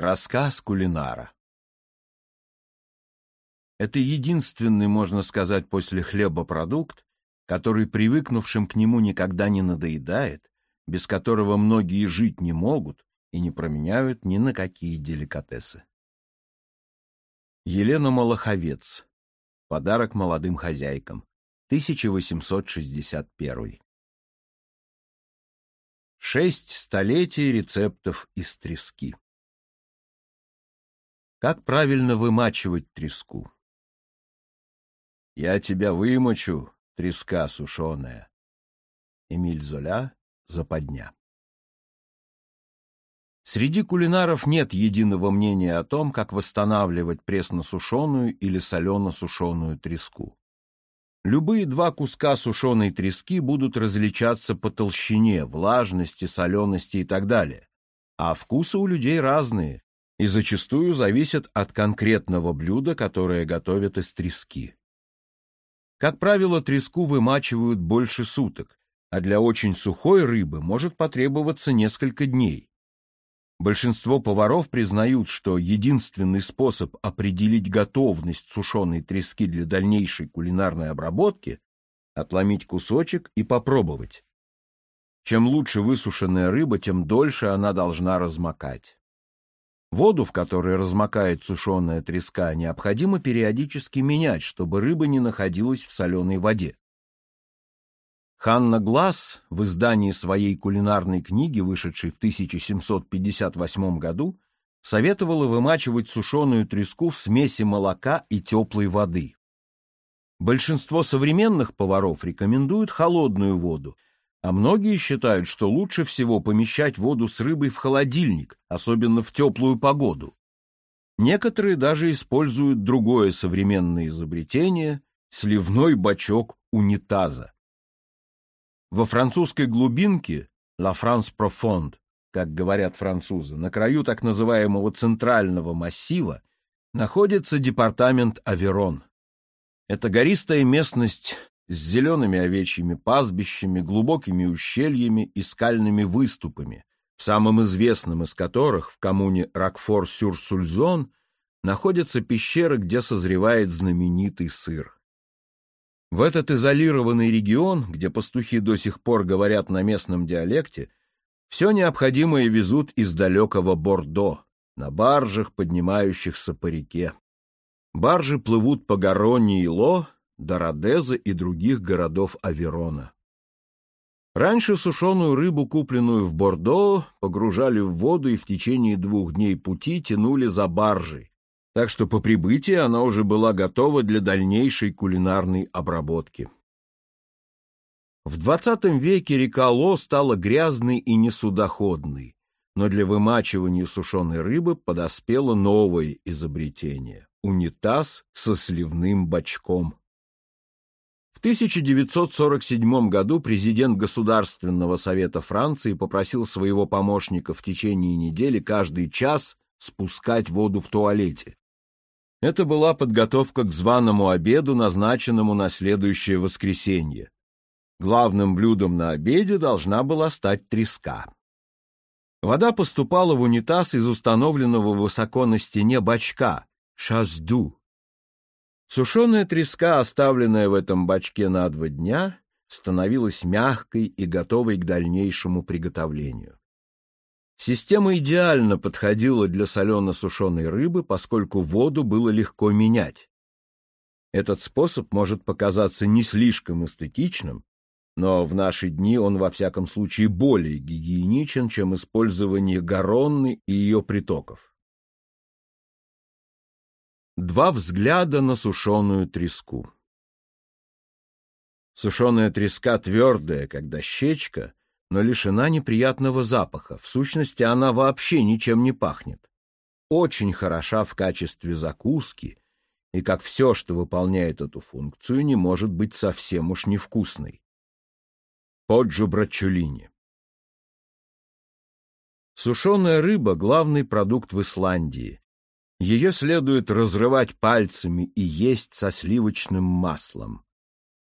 Рассказ кулинара Это единственный, можно сказать, после хлеба продукт, который привыкнувшим к нему никогда не надоедает, без которого многие жить не могут и не променяют ни на какие деликатесы. Елена Малаховец. Подарок молодым хозяйкам. 1861. Шесть столетий рецептов из трески. Как правильно вымачивать треску? Я тебя вымочу, треска сушеная. Эмиль Золя, Западня. Среди кулинаров нет единого мнения о том, как восстанавливать пресно-сушеную или солено-сушеную треску. Любые два куска сушеной трески будут различаться по толщине, влажности, солености и так далее. А вкусы у людей разные, и зачастую зависят от конкретного блюда, которое готовят из трески. Как правило, треску вымачивают больше суток, а для очень сухой рыбы может потребоваться несколько дней. Большинство поваров признают, что единственный способ определить готовность сушеной трески для дальнейшей кулинарной обработки – отломить кусочек и попробовать. Чем лучше высушенная рыба, тем дольше она должна размокать. Воду, в которой размокает сушеная треска, необходимо периодически менять, чтобы рыба не находилась в соленой воде. Ханна Гласс в издании своей кулинарной книги, вышедшей в 1758 году, советовала вымачивать сушеную треску в смеси молока и теплой воды. Большинство современных поваров рекомендуют холодную воду, а многие считают, что лучше всего помещать воду с рыбой в холодильник, особенно в теплую погоду. Некоторые даже используют другое современное изобретение – сливной бачок унитаза. Во французской глубинке «La France Profonde», как говорят французы, на краю так называемого центрального массива находится департамент Аверон. Это гористая местность с зелеными овечьими пастбищами, глубокими ущельями и скальными выступами, в самом известном из которых, в коммуне Ракфор-Сюр-Сульзон, находятся пещеры, где созревает знаменитый сыр. В этот изолированный регион, где пастухи до сих пор говорят на местном диалекте, все необходимое везут из далекого Бордо, на баржах, поднимающихся по реке. Баржи плывут по Гаронне и Ло, до Родеза и других городов Аверона. Раньше сушеную рыбу, купленную в Бордо, погружали в воду и в течение двух дней пути тянули за баржей, так что по прибытии она уже была готова для дальнейшей кулинарной обработки. В XX веке река Ло стала грязной и несудоходной, но для вымачивания сушеной рыбы подоспело новое изобретение – унитаз со сливным бачком. В 1947 году президент Государственного совета Франции попросил своего помощника в течение недели каждый час спускать воду в туалете. Это была подготовка к званому обеду, назначенному на следующее воскресенье. Главным блюдом на обеде должна была стать треска. Вода поступала в унитаз из установленного высоко на стене бачка – шазду. Сушеная треска, оставленная в этом бачке на два дня, становилась мягкой и готовой к дальнейшему приготовлению. Система идеально подходила для солено-сушеной рыбы, поскольку воду было легко менять. Этот способ может показаться не слишком эстетичным, но в наши дни он во всяком случае более гигиеничен, чем использование горонны и ее притоков. Два взгляда на сушеную треску. Сушеная треска твердая, как дощечка, но лишена неприятного запаха. В сущности, она вообще ничем не пахнет. Очень хороша в качестве закуски, и, как все, что выполняет эту функцию, не может быть совсем уж невкусной. Поджо Брачулини Сушеная рыба – главный продукт в Исландии. Ее следует разрывать пальцами и есть со сливочным маслом.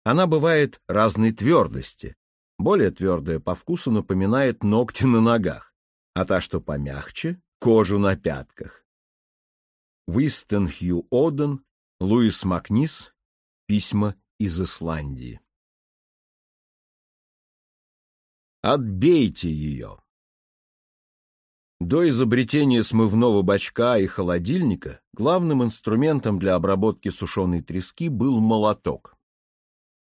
Она бывает разной твердости. Более твердая по вкусу напоминает ногти на ногах, а та, что помягче, кожу на пятках. Уистон Хью Оден, Луис Макнис, письма из Исландии. Отбейте ее. До изобретения смывного бачка и холодильника главным инструментом для обработки сушеной трески был молоток.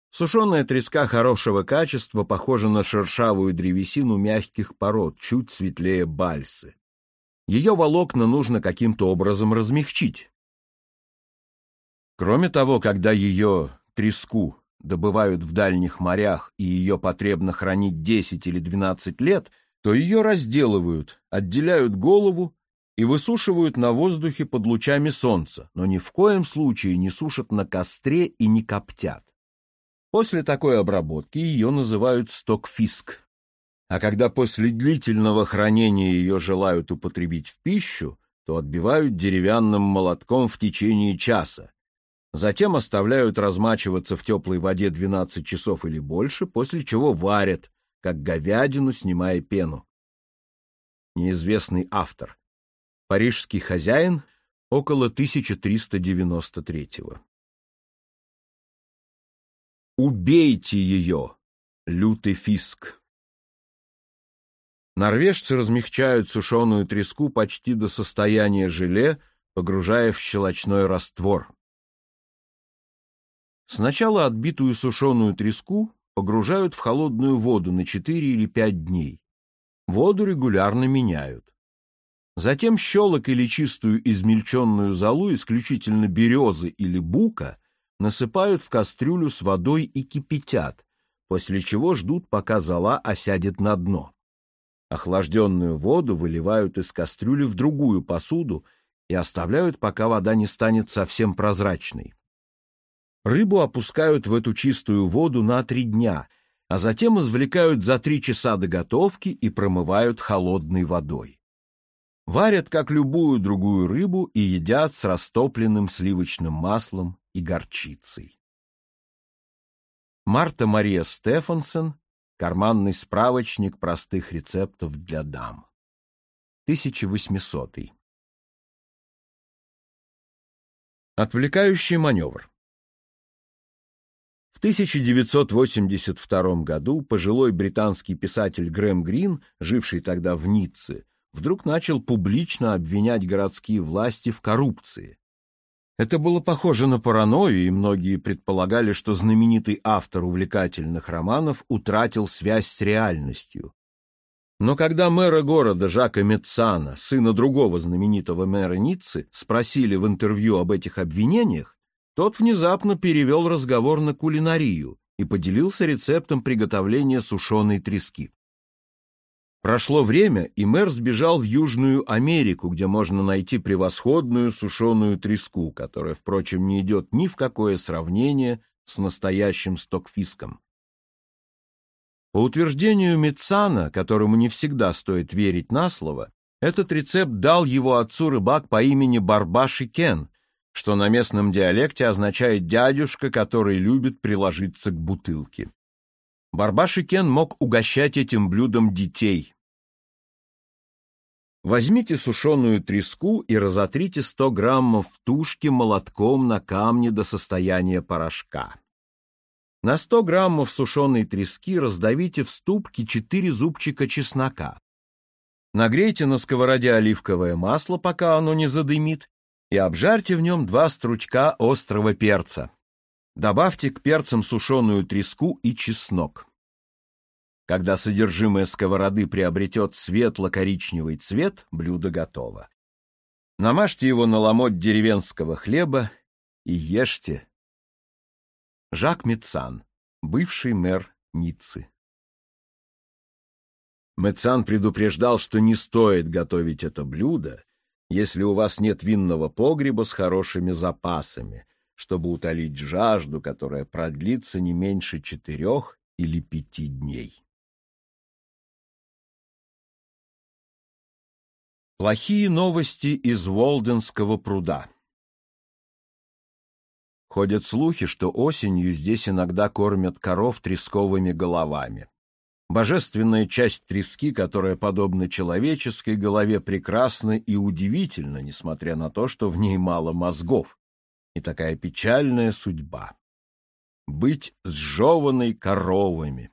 Сушеная треска хорошего качества похожа на шершавую древесину мягких пород, чуть светлее бальсы. Ее волокна нужно каким-то образом размягчить. Кроме того, когда ее треску добывают в дальних морях и ее потребно хранить 10 или 12 лет – то ее разделывают, отделяют голову и высушивают на воздухе под лучами солнца, но ни в коем случае не сушат на костре и не коптят. После такой обработки ее называют стокфиск. А когда после длительного хранения ее желают употребить в пищу, то отбивают деревянным молотком в течение часа. Затем оставляют размачиваться в теплой воде 12 часов или больше, после чего варят, как говядину, снимая пену. Неизвестный автор. Парижский хозяин около 1393-го. Убейте ее, лютый фиск. Норвежцы размягчают сушеную треску почти до состояния желе, погружая в щелочной раствор. Сначала отбитую сушеную треску погружают в холодную воду на 4 или 5 дней. Воду регулярно меняют. Затем щелок или чистую измельченную золу исключительно березы или бука насыпают в кастрюлю с водой и кипятят, после чего ждут, пока зола осядет на дно. Охлажденную воду выливают из кастрюли в другую посуду и оставляют, пока вода не станет совсем прозрачной. Рыбу опускают в эту чистую воду на три дня, а затем извлекают за три часа до готовки и промывают холодной водой. Варят, как любую другую рыбу, и едят с растопленным сливочным маслом и горчицей. Марта Мария Стефансон «Карманный справочник простых рецептов для дам». 1800. Отвлекающий маневр. В 1982 году пожилой британский писатель Грэм Грин, живший тогда в Ницце, вдруг начал публично обвинять городские власти в коррупции. Это было похоже на паранойю, и многие предполагали, что знаменитый автор увлекательных романов утратил связь с реальностью. Но когда мэра города Жака Метсана, сына другого знаменитого мэра Ниццы, спросили в интервью об этих обвинениях, тот внезапно перевел разговор на кулинарию и поделился рецептом приготовления сушеной трески. Прошло время, и мэр сбежал в Южную Америку, где можно найти превосходную сушеную треску, которая, впрочем, не идет ни в какое сравнение с настоящим стокфиском. По утверждению Мицана, которому не всегда стоит верить на слово, этот рецепт дал его отцу рыбак по имени Барбаши Кен, что на местном диалекте означает «дядюшка, который любит приложиться к бутылке». Барбаш Кен мог угощать этим блюдом детей. Возьмите сушеную треску и разотрите 100 граммов в тушке молотком на камне до состояния порошка. На 100 граммов сушеной трески раздавите в ступке 4 зубчика чеснока. Нагрейте на сковороде оливковое масло, пока оно не задымит, и обжарьте в нем два стручка острого перца. Добавьте к перцам сушеную треску и чеснок. Когда содержимое сковороды приобретет светло-коричневый цвет, блюдо готово. Намажьте его на ломоть деревенского хлеба и ешьте. Жак Мецан, бывший мэр Ниццы. Мецан предупреждал, что не стоит готовить это блюдо, если у вас нет винного погреба с хорошими запасами, чтобы утолить жажду, которая продлится не меньше четырех или пяти дней. Плохие новости из Волденского пруда Ходят слухи, что осенью здесь иногда кормят коров тресковыми головами. Божественная часть трески, которая, подобно человеческой голове, прекрасна и удивительна, несмотря на то, что в ней мало мозгов. И такая печальная судьба. Быть сжеванной коровами.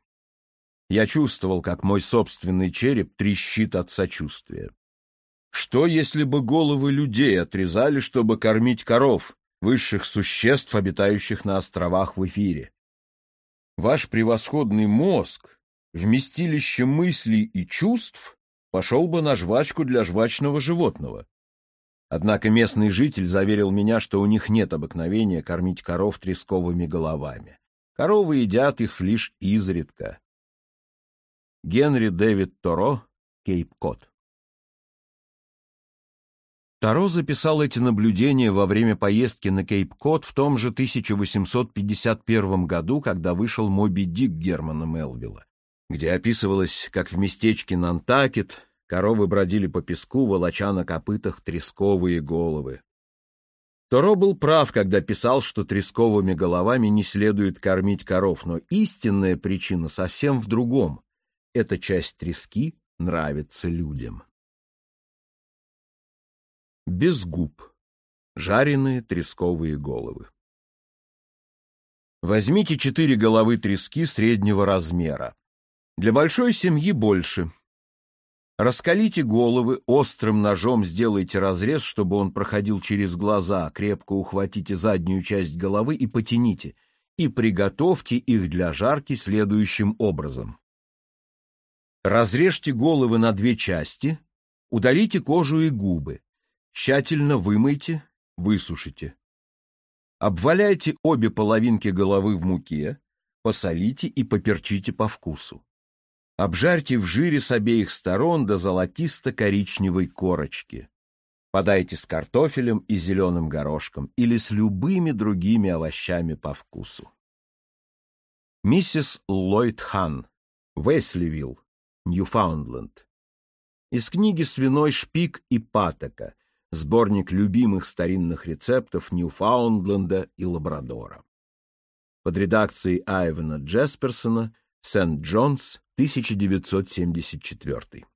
Я чувствовал, как мой собственный череп трещит от сочувствия. Что, если бы головы людей отрезали, чтобы кормить коров, высших существ, обитающих на островах в эфире? Ваш превосходный мозг, вместилище мыслей и чувств, пошел бы на жвачку для жвачного животного. Однако местный житель заверил меня, что у них нет обыкновения кормить коров тресковыми головами. Коровы едят их лишь изредка. Генри Дэвид Торо, Кейп-Кот Таро записал эти наблюдения во время поездки на Кейп-Кот в том же 1851 году, когда вышел «Моби Дик» Германа Мелвилла, где описывалось, как в местечке Нантакет коровы бродили по песку, волоча на копытах тресковые головы. Торо был прав, когда писал, что тресковыми головами не следует кормить коров, но истинная причина совсем в другом. Эта часть трески нравится людям без губ, жареные тресковые головы. Возьмите четыре головы трески среднего размера. Для большой семьи больше. Раскалите головы, острым ножом сделайте разрез, чтобы он проходил через глаза, крепко ухватите заднюю часть головы и потяните, и приготовьте их для жарки следующим образом. Разрежьте головы на две части, удалите кожу и губы, Тщательно вымойте, высушите. Обваляйте обе половинки головы в муке, посолите и поперчите по вкусу. Обжарьте в жире с обеих сторон до золотисто-коричневой корочки. Подайте с картофелем и зеленым горошком или с любыми другими овощами по вкусу. Миссис Ллойд Хан, Весливилл, Ньюфаундленд. Из книги «Свиной шпик и патока» сборник любимых старинных рецептов Ньюфаундленда и Лабрадора. Под редакцией Айвена Джесперсона, Сент-Джонс, 1974.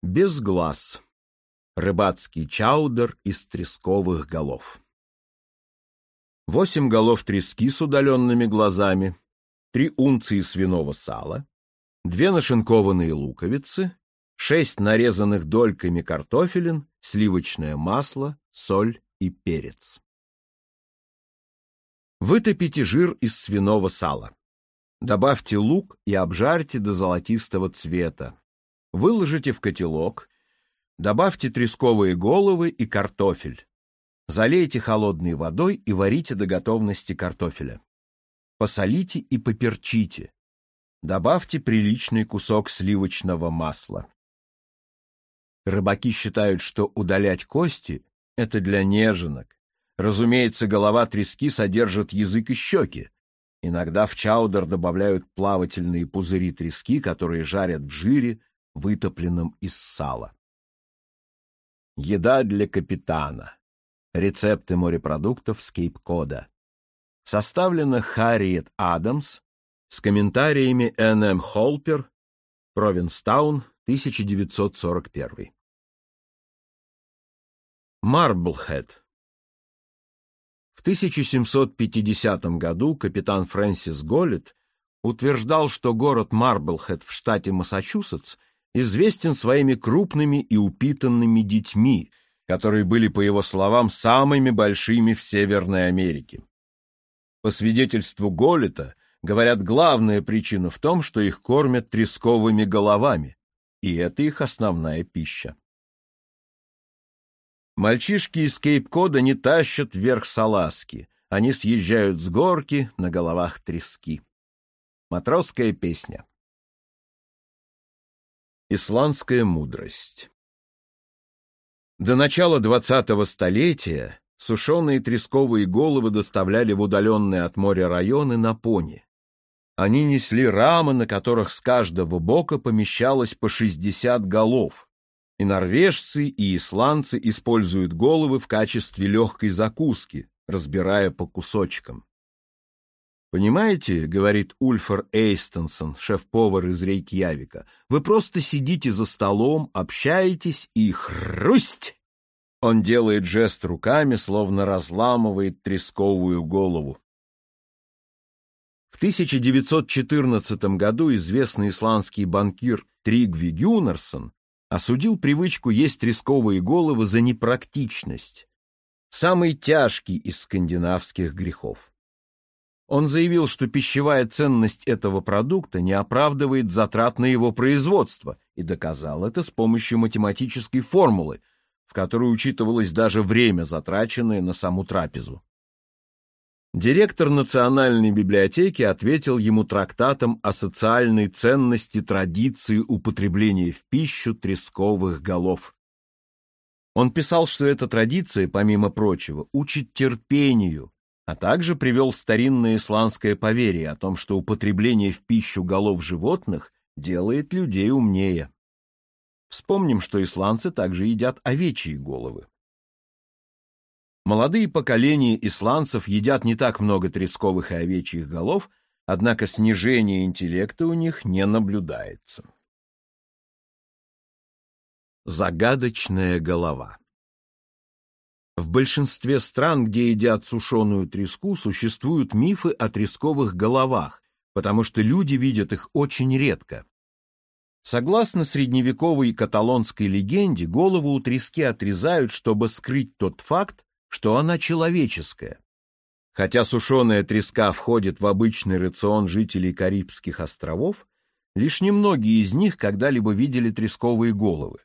Без глаз. Рыбацкий чаудер из тресковых голов. Восемь голов трески с удаленными глазами, три унции свиного сала, две нашинкованные луковицы, шесть нарезанных дольками картофелин, сливочное масло, соль и перец. Вытопите жир из свиного сала. Добавьте лук и обжарьте до золотистого цвета. Выложите в котелок. Добавьте тресковые головы и картофель. Залейте холодной водой и варите до готовности картофеля. Посолите и поперчите. Добавьте приличный кусок сливочного масла. Рыбаки считают, что удалять кости — это для неженок. Разумеется, голова трески содержит язык и щеки. Иногда в чаудер добавляют плавательные пузыри трески, которые жарят в жире, вытопленном из сала. Еда для капитана. Рецепты морепродуктов с Кейп-Кода. Составлено Харриет Адамс с комментариями Н.М. Холпер, Провинстаун, 1941. Марблхед. В 1750 году капитан Фрэнсис Голлет утверждал, что город Марблхед в штате Массачусетс известен своими крупными и упитанными детьми, которые были, по его словам, самыми большими в Северной Америке. По свидетельству Голлета, говорят, главная причина в том, что их кормят тресковыми головами, и это их основная пища. Мальчишки из Кейп-Кода не тащат вверх салазки, они съезжают с горки, на головах трески. Матросская песня. Исландская мудрость До начала двадцатого столетия сушеные тресковые головы доставляли в удаленные от моря районы на пони. Они несли рамы, на которых с каждого бока помещалось по 60 голов. И норвежцы, и исландцы используют головы в качестве легкой закуски, разбирая по кусочкам. «Понимаете, — говорит Ульфер Эйстенсон, шеф-повар из Рейкьявика, — вы просто сидите за столом, общаетесь и хрусть!» Он делает жест руками, словно разламывает тресковую голову. В 1914 году известный исландский банкир Тригви Гюнерсон осудил привычку есть тресковые головы за непрактичность, самый тяжкий из скандинавских грехов. Он заявил, что пищевая ценность этого продукта не оправдывает затрат на его производство, и доказал это с помощью математической формулы, в которой учитывалось даже время, затраченное на саму трапезу. Директор Национальной библиотеки ответил ему трактатом о социальной ценности традиции употребления в пищу тресковых голов. Он писал, что эта традиция, помимо прочего, учит терпению, а также привел старинное исландское поверье о том, что употребление в пищу голов животных делает людей умнее. Вспомним, что исландцы также едят овечьи головы. Молодые поколения исландцев едят не так много тресковых и овечьих голов, однако снижение интеллекта у них не наблюдается. Загадочная голова в большинстве стран, где едят сушеную треску, существуют мифы о тресковых головах, потому что люди видят их очень редко. Согласно средневековой каталонской легенде, голову у трески отрезают, чтобы скрыть тот факт, что она человеческая. Хотя сушеная треска входит в обычный рацион жителей Карибских островов, лишь немногие из них когда-либо видели тресковые головы.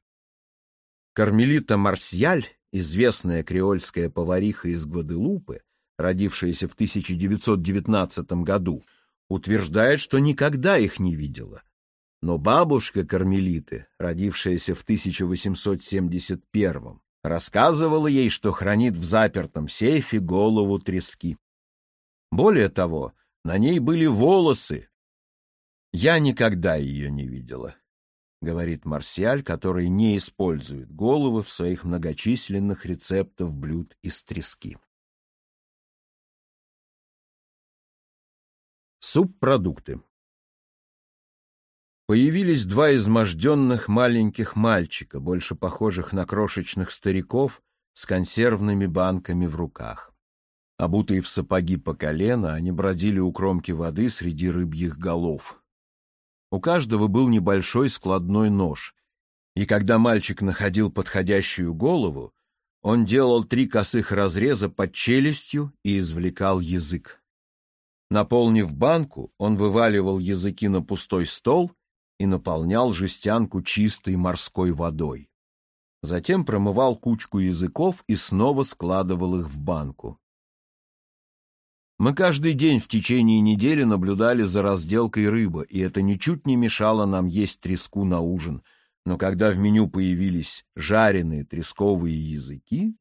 Кармелита Марсиаль известная креольская повариха из Гваделупы, родившаяся в 1919 году, утверждает, что никогда их не видела. Но бабушка Кармелиты, родившаяся в 1871 рассказывала ей, что хранит в запертом сейфе голову трески. Более того, на ней были волосы. Я никогда ее не видела. — говорит Марсиаль, который не использует головы в своих многочисленных рецептах блюд из трески. Субпродукты Появились два изможденных маленьких мальчика, больше похожих на крошечных стариков, с консервными банками в руках. Обутые в сапоги по колено, они бродили у кромки воды среди рыбьих голов. У каждого был небольшой складной нож, и когда мальчик находил подходящую голову, он делал три косых разреза под челюстью и извлекал язык. Наполнив банку, он вываливал языки на пустой стол и наполнял жестянку чистой морской водой. Затем промывал кучку языков и снова складывал их в банку. Мы каждый день в течение недели наблюдали за разделкой рыбы, и это ничуть не мешало нам есть треску на ужин. Но когда в меню появились жареные тресковые языки,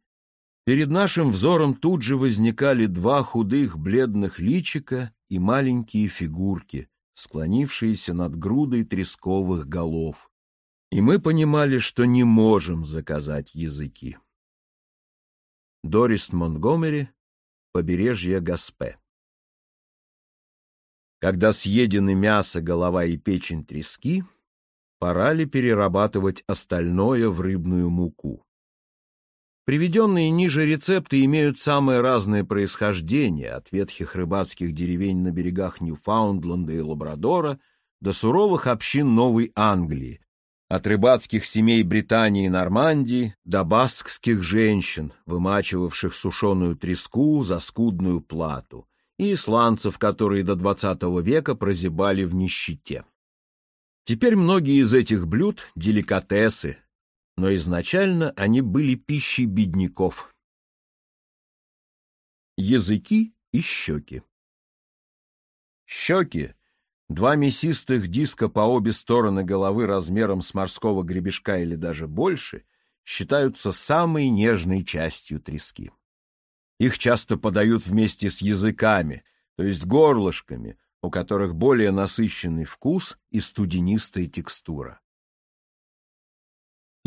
перед нашим взором тут же возникали два худых бледных личика и маленькие фигурки, склонившиеся над грудой тресковых голов. И мы понимали, что не можем заказать языки. Дорис Монтгомери побережье Гаспе. Когда съедены мясо, голова и печень трески, пора ли перерабатывать остальное в рыбную муку? Приведенные ниже рецепты имеют самое разное происхождение, от ветхих рыбацких деревень на берегах Ньюфаундленда и Лабрадора до суровых общин Новой Англии, от рыбацких семей Британии и Нормандии до баскских женщин, вымачивавших сушеную треску за скудную плату, и исландцев, которые до XX века прозябали в нищете. Теперь многие из этих блюд – деликатесы, но изначально они были пищей бедняков. Языки и щеки Щеки Два мясистых диска по обе стороны головы размером с морского гребешка или даже больше считаются самой нежной частью трески. Их часто подают вместе с языками, то есть горлышками, у которых более насыщенный вкус и студенистая текстура.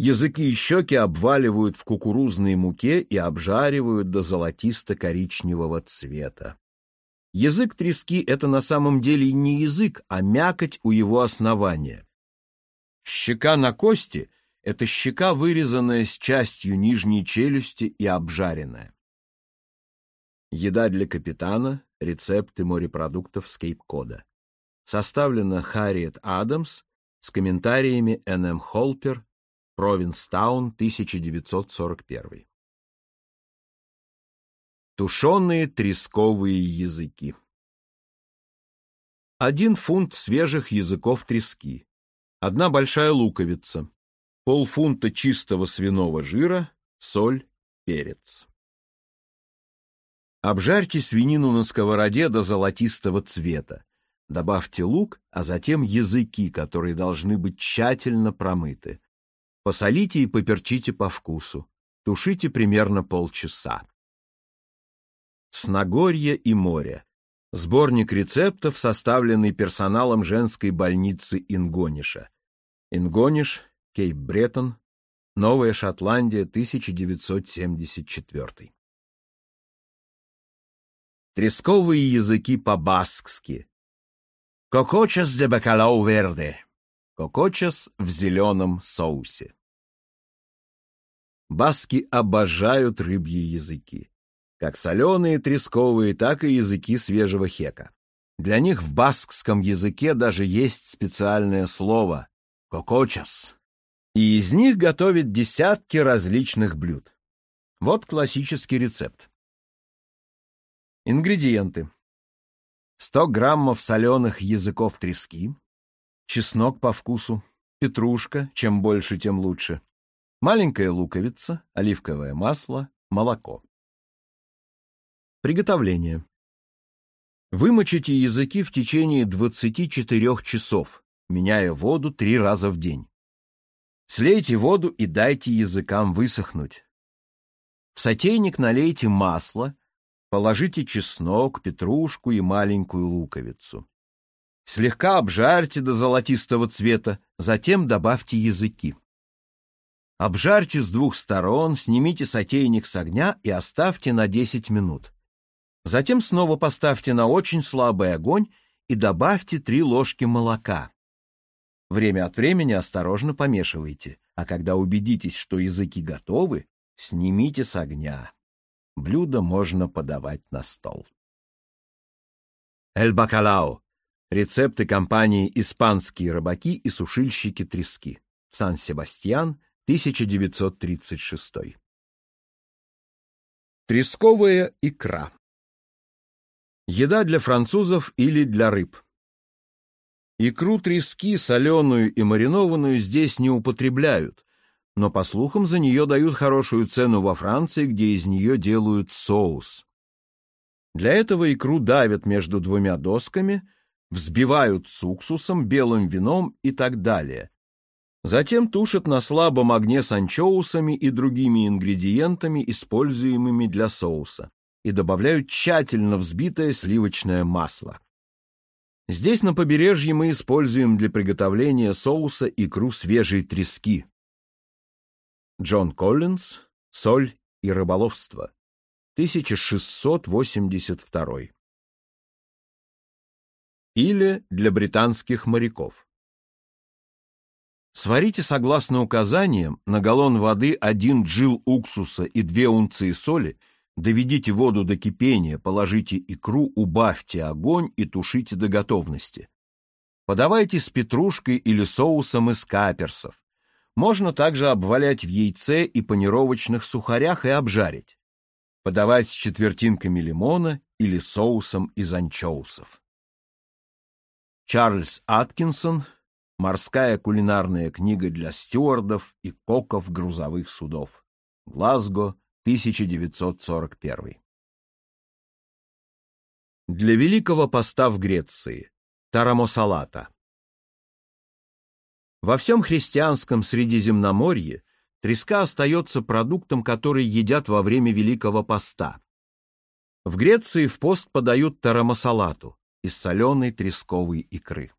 Языки и щеки обваливают в кукурузной муке и обжаривают до золотисто-коричневого цвета. Язык трески – это на самом деле не язык, а мякоть у его основания. Щека на кости – это щека, вырезанная с частью нижней челюсти и обжаренная. Еда для капитана, рецепты морепродуктов с Кейп-Кода. Составлена Харриет Адамс с комментариями Н.М. Холпер, Провинстаун, 1941. Тушеные тресковые языки. Один фунт свежих языков трески, одна большая луковица, полфунта чистого свиного жира, соль, перец. Обжарьте свинину на сковороде до золотистого цвета. Добавьте лук, а затем языки, которые должны быть тщательно промыты. Посолите и поперчите по вкусу. Тушите примерно полчаса. Сногорье и море. Сборник рецептов, составленный персоналом женской больницы Ингониша. Ингониш, Кейп-Бреттон, Новая Шотландия, 1974. Тресковые языки по-баскски. Кокочас де бакалау верде. Кокочас в зеленом соусе. Баски обожают рыбьи языки как соленые тресковые, так и языки свежего хека. Для них в баскском языке даже есть специальное слово «кокочас». И из них готовят десятки различных блюд. Вот классический рецепт. Ингредиенты. 100 граммов соленых языков трески, чеснок по вкусу, петрушка, чем больше, тем лучше, маленькая луковица, оливковое масло, молоко. Приготовление. Вымочите языки в течение 24 часов, меняя воду три раза в день. Слейте воду и дайте языкам высохнуть. В сотейник налейте масло, положите чеснок, петрушку и маленькую луковицу. Слегка обжарьте до золотистого цвета, затем добавьте языки. Обжарьте с двух сторон, снимите сотейник с огня и оставьте на 10 минут. Затем снова поставьте на очень слабый огонь и добавьте 3 ложки молока. Время от времени осторожно помешивайте, а когда убедитесь, что языки готовы, снимите с огня. Блюдо можно подавать на стол. Эль Бакалао. Рецепты компании «Испанские рыбаки и сушильщики трески». Сан-Себастьян, 1936. Тресковая икра. Еда для французов или для рыб. Икру трески, соленую и маринованную здесь не употребляют, но, по слухам, за нее дают хорошую цену во Франции, где из нее делают соус. Для этого икру давят между двумя досками, взбивают с уксусом, белым вином и так далее. Затем тушат на слабом огне с анчоусами и другими ингредиентами, используемыми для соуса и добавляют тщательно взбитое сливочное масло. Здесь на побережье мы используем для приготовления соуса икру свежей трески. Джон Коллинз «Соль и рыболовство», 1682. Или для британских моряков. Сварите согласно указаниям на галлон воды один джил уксуса и две унции соли Доведите воду до кипения, положите икру, убавьте огонь и тушите до готовности. Подавайте с петрушкой или соусом из каперсов. Можно также обвалять в яйце и панировочных сухарях и обжарить. Подавать с четвертинками лимона или соусом из анчоусов. Чарльз Аткинсон «Морская кулинарная книга для стюардов и коков грузовых судов». Глазго, 1941. Для Великого Поста в Греции. Тарамосалата. Во всем христианском Средиземноморье треска остается продуктом, который едят во время Великого Поста. В Греции в пост подают тарамосалату из соленой тресковой икры.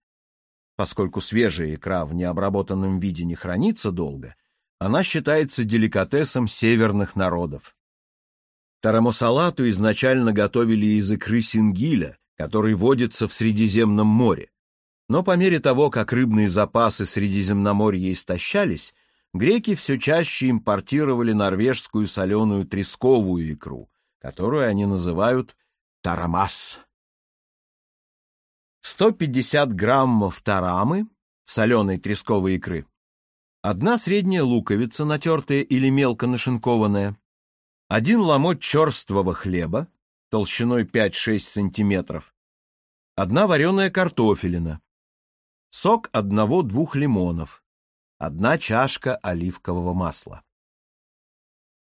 Поскольку свежая икра в необработанном виде не хранится долго, она считается деликатесом северных народов. Тарамосалату изначально готовили из икры сингиля, который водится в Средиземном море. Но по мере того, как рыбные запасы Средиземноморья истощались, греки все чаще импортировали норвежскую соленую тресковую икру, которую они называют тарамас. 150 граммов тарамы, соленой тресковой икры, одна средняя луковица, натертая или мелко нашинкованная, один ломоть черствого хлеба, толщиной 5-6 сантиметров, одна вареная картофелина, сок одного-двух лимонов, одна чашка оливкового масла.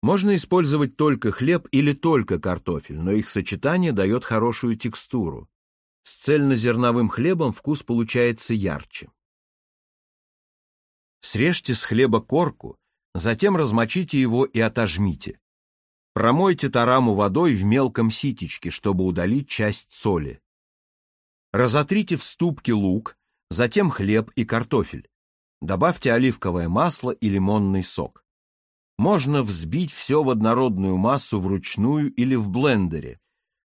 Можно использовать только хлеб или только картофель, но их сочетание дает хорошую текстуру. С цельнозерновым хлебом вкус получается ярче. Срежьте с хлеба корку, затем размочите его и отожмите. Промойте тараму водой в мелком ситечке, чтобы удалить часть соли. Разотрите в ступке лук, затем хлеб и картофель. Добавьте оливковое масло и лимонный сок. Можно взбить все в однородную массу вручную или в блендере.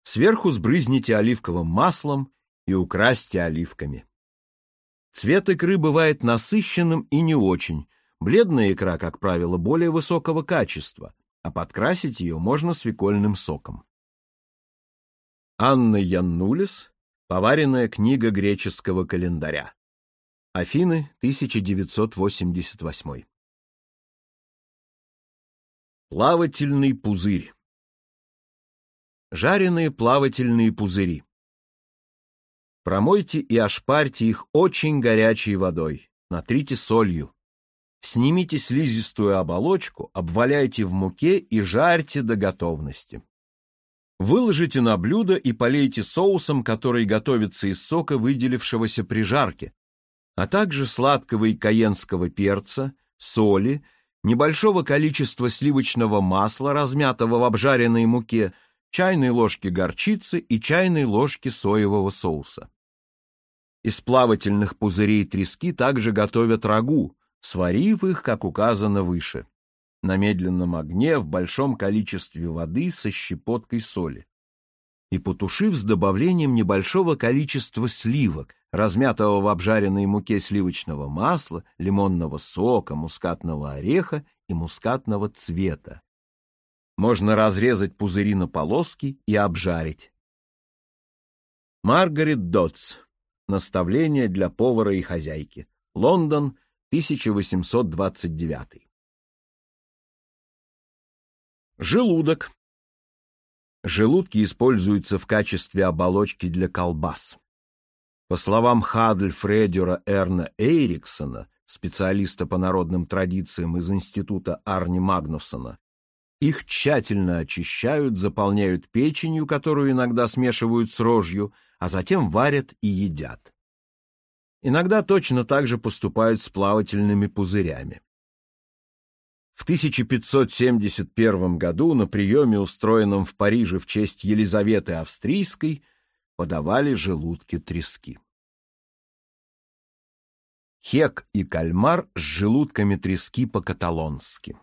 Сверху сбрызните оливковым маслом и украсьте оливками. Цвет икры бывает насыщенным и не очень. Бледная икра, как правило, более высокого качества – а подкрасить ее можно свекольным соком. Анна Яннулис, поваренная книга греческого календаря. Афины, 1988. Плавательный пузырь. Жареные плавательные пузыри. Промойте и ошпарьте их очень горячей водой, натрите солью. Снимите слизистую оболочку, обваляйте в муке и жарьте до готовности. Выложите на блюдо и полейте соусом, который готовится из сока, выделившегося при жарке, а также сладкого и каенского перца, соли, небольшого количества сливочного масла, размятого в обжаренной муке, чайной ложки горчицы и чайной ложки соевого соуса. Из плавательных пузырей трески также готовят рагу, сварив их, как указано выше, на медленном огне в большом количестве воды со щепоткой соли и потушив с добавлением небольшого количества сливок, размятого в обжаренной муке сливочного масла, лимонного сока, мускатного ореха и мускатного цвета. Можно разрезать пузыри на полоски и обжарить. Маргарет Дотс. Наставление для повара и хозяйки. Лондон, 1829. Желудок. Желудки используются в качестве оболочки для колбас. По словам Хадль Фредера Эрна Эйриксона, специалиста по народным традициям из Института Арни Магнусона, их тщательно очищают, заполняют печенью, которую иногда смешивают с рожью, а затем варят и едят. Иногда точно так же поступают с плавательными пузырями. В 1571 году на приеме, устроенном в Париже в честь Елизаветы Австрийской, подавали желудки трески. Хек и кальмар с желудками трески по-каталонски.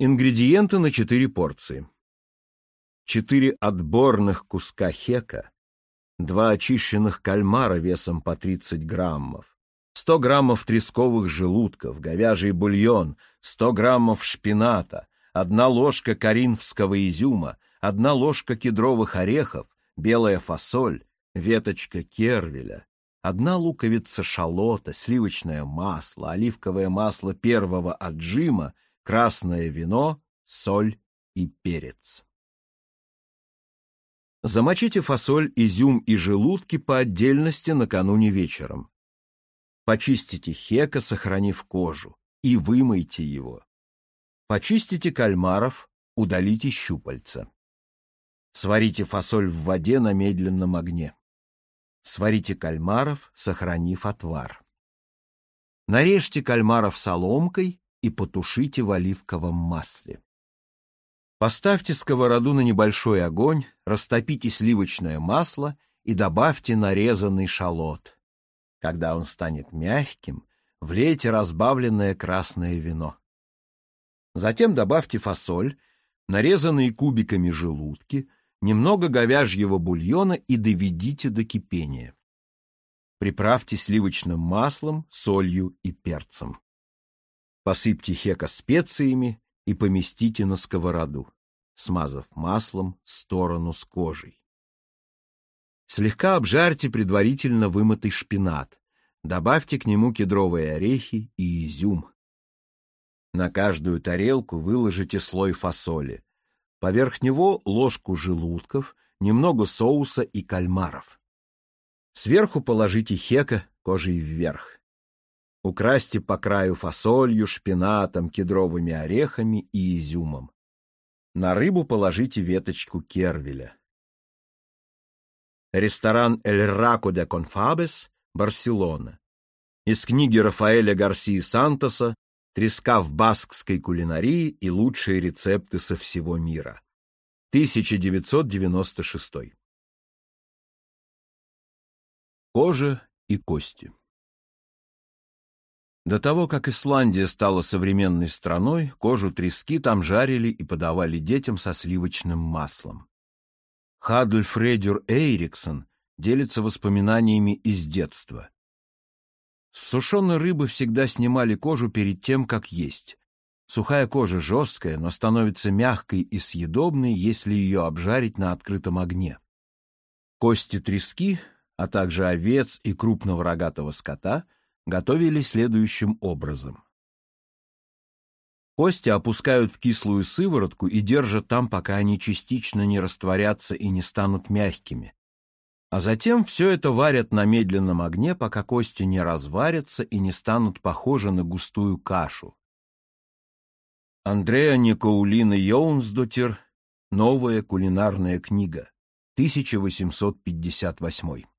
Ингредиенты на 4 порции. 4 отборных куска хека, два очищенных кальмара весом по 30 граммов, 100 граммов тресковых желудков, говяжий бульон, 100 граммов шпината, одна ложка коринфского изюма, одна ложка кедровых орехов, белая фасоль, веточка кервеля, одна луковица шалота, сливочное масло, оливковое масло первого отжима, красное вино, соль и перец. Замочите фасоль, изюм и желудки по отдельности накануне вечером. Почистите хека, сохранив кожу, и вымойте его. Почистите кальмаров, удалите щупальца. Сварите фасоль в воде на медленном огне. Сварите кальмаров, сохранив отвар. Нарежьте кальмаров соломкой и потушите в оливковом масле. Поставьте сковороду на небольшой огонь, растопите сливочное масло и добавьте нарезанный шалот. Когда он станет мягким, влейте разбавленное красное вино. Затем добавьте фасоль, нарезанные кубиками желудки, немного говяжьего бульона и доведите до кипения. Приправьте сливочным маслом, солью и перцем. Посыпьте хека специями и поместите на сковороду, смазав маслом сторону с кожей. Слегка обжарьте предварительно вымытый шпинат. Добавьте к нему кедровые орехи и изюм. На каждую тарелку выложите слой фасоли. Поверх него ложку желудков, немного соуса и кальмаров. Сверху положите хека кожей вверх. Украсьте по краю фасолью, шпинатом, кедровыми орехами и изюмом. На рыбу положите веточку кервеля. Ресторан «Эль Рако де Конфабес», Барселона. Из книги Рафаэля Гарсии Сантоса «Треска в баскской кулинарии и лучшие рецепты со всего мира». 1996. Кожа и кости До того, как Исландия стала современной страной, кожу трески там жарили и подавали детям со сливочным маслом. Хадль Фредюр Эйриксон делится воспоминаниями из детства. С сушеной рыбы всегда снимали кожу перед тем, как есть. Сухая кожа жесткая, но становится мягкой и съедобной, если ее обжарить на открытом огне. Кости трески, а также овец и крупного рогатого скота готовили следующим образом. Кости опускают в кислую сыворотку и держат там, пока они частично не растворятся и не станут мягкими. А затем все это варят на медленном огне, пока кости не разварятся и не станут похожи на густую кашу. Андреа Никоулина Йоунсдотир «Новая кулинарная книга», 1858